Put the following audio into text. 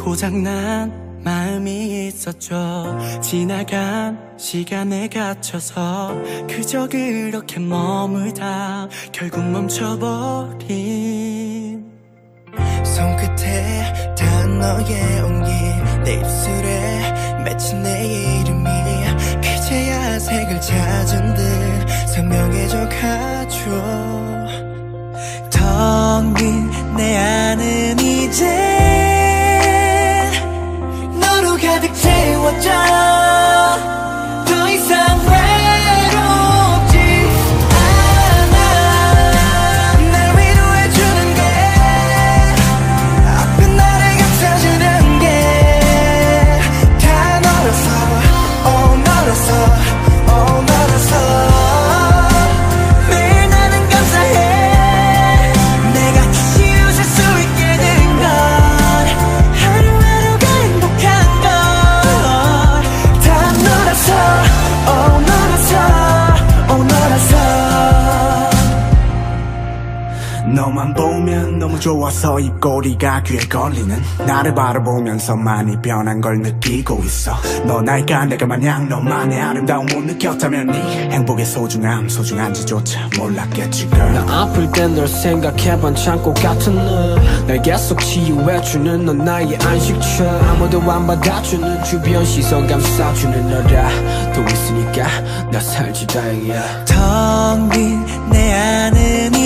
고장난 마음이 있었죠. 지나간 시간에 갇혀서 그저 그렇게 머물다 결국 멈춰버린. 손끝에 닿은 너의 온기 내 입술에 맺힌 내 이름이 그제야 색을 찾은 듯 선명해져 가죠 너만 보면 너무 좋아서 입꼬리가 귀에 걸리는 나를 바라보면서 많이 변한 걸 느끼고 있어. 너 나이가 내가 마냥 너만의 아름다움 못 느꼈다면 네 행복의 소중함 소중한지조차 몰랐겠지 girl. 나 아플 땐 널 생각해본 창고 같은 너날 계속 치유해주는 넌 나의 안식처. 아무도 안 받아주는 주변 시선 감싸주는 너라. 또 있으니까 나 살지 다행이야. 텅 빈 내 안은